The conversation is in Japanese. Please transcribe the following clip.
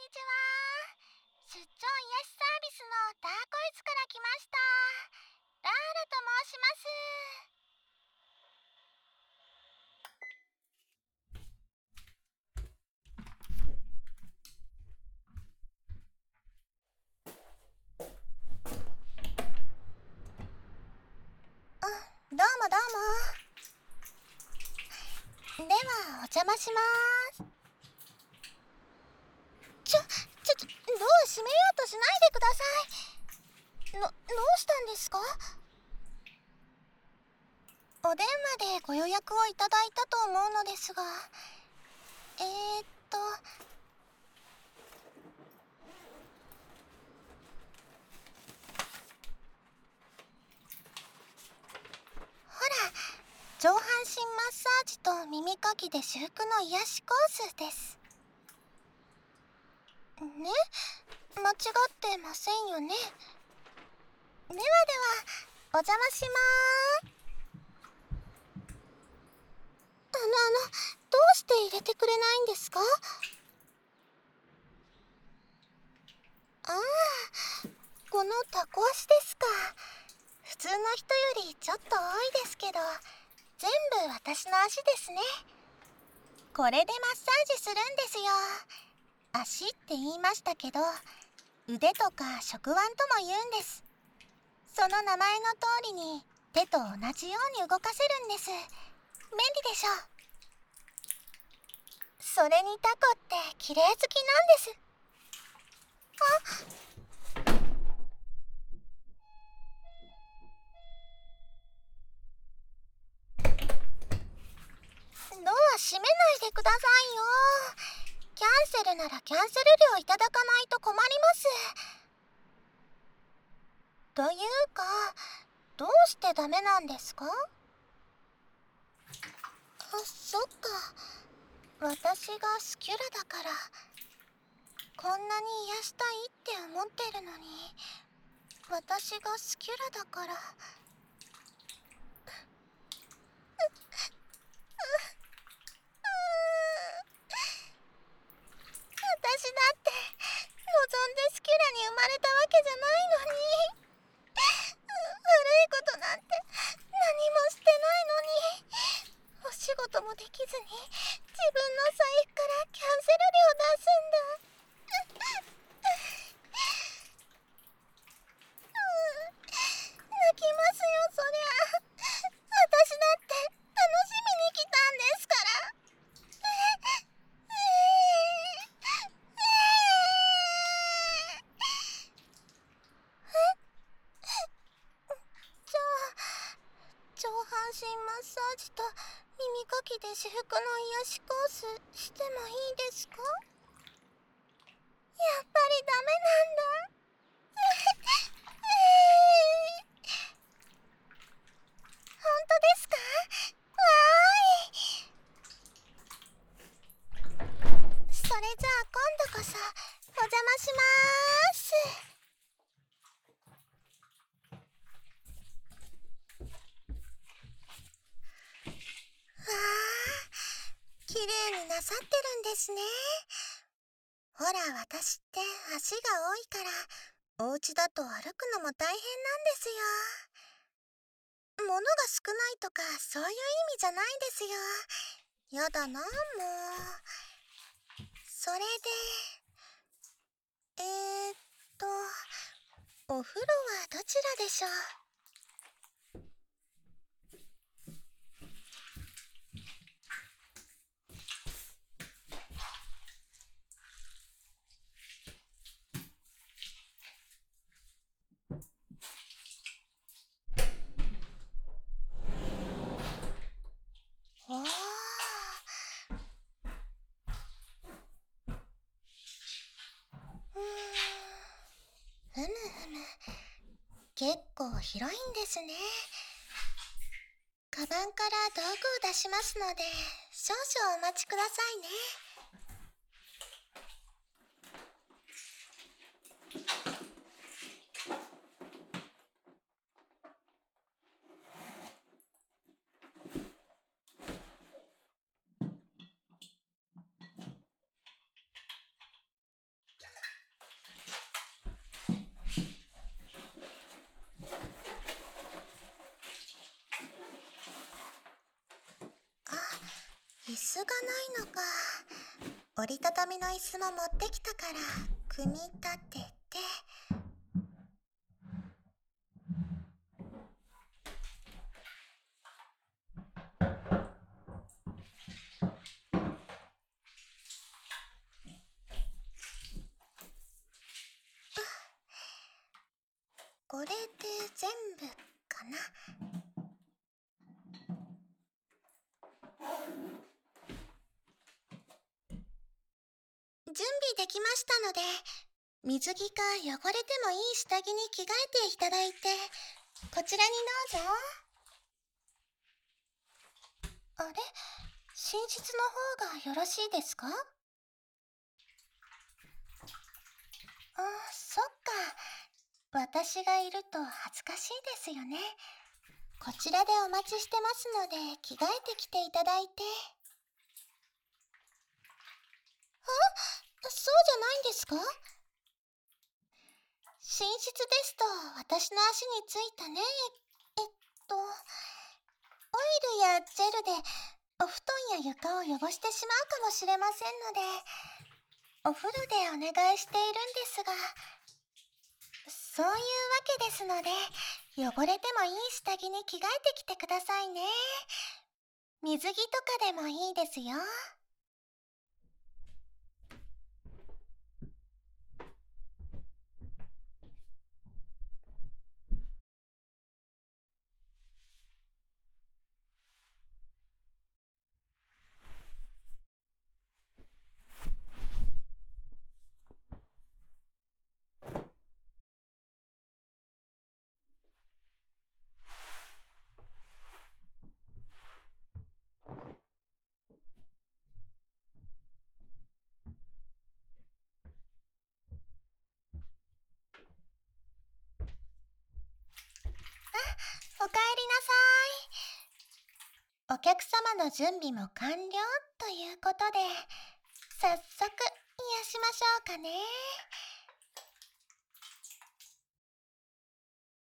にちは。出張癒しサービスのダーコイズから来ました。ラーラと申します。あどうもどうも。ではお邪魔しますちょちょちょドア閉めようとしないでください。のどうしたんですか？お電話でご予約をいただいたと思うのですが。えー、っと。ほら上半身マッサージと耳かきで修復の癒しコースです。ね？間違ってませんよね。ではではお邪魔しまーす。あのあのどうして入れてくれないんですか？ああこのタコ足ですか。普通の人よりちょっと多いですけど全部私の足ですね。これでマッサージするんですよ。足って言いましたけど腕とか触腕とも言うんです。その名前の通りに手と同じように動かせるんです。便利でしょそれにタコって綺麗好きなんです。あドア閉めないでくださいよ。キャンセルならキャンセル料いただかないと困りますというかどうしてダメなんですか？あそっか。私がスキュラだからこんなに癒したいって思ってるのに私がスキュラだから私だって望んでスキュラに生まれたわけじゃないのに悪いことなんて何もしてないのにお仕事もできずに自分の財布からキャンセル料出すんだ泣きますよそりゃ私だって楽しみに来たんですからじゃあ上半身マッサージと耳かきで至福の癒しコースしてもいいですか？やっぱりダメなんだ。本当ですか？わーい。それじゃあ今度こそお邪魔します。綺麗になさってるんですね。ほら私って足が多いからお家だと歩くのも大変なんですよ。物が少ないとかそういう意味じゃないですよ。やだなもう。それでえー、っとお風呂はどちらでしょうおーうーんふむふむ結構広いんですね。カバンから道具を出しますので少々お待ちくださいね。椅子がないのか。折りたたみの椅子も持ってきたから組み立ててこれで全部かな準備できましたので水着か汚れてもいい下着に着替えていただいてこちらにどうぞ。あれ？寝室の方がよろしいですか？あそっか。私がいると恥ずかしいですよね。こちらでお待ちしてますので着替えてきていただいて。あ？じゃないんですか？寝室ですと私の足についたね。えっとオイルやジェルでお布団や床を汚してしまうかもしれませんのでお風呂でお願いしているんですがそういうわけですので汚れてもいい下着に着替えてきてくださいね。水着とかでもいいですよ。おかえりなさい。お客様の準備も完了ということで、早速癒しましょうかね。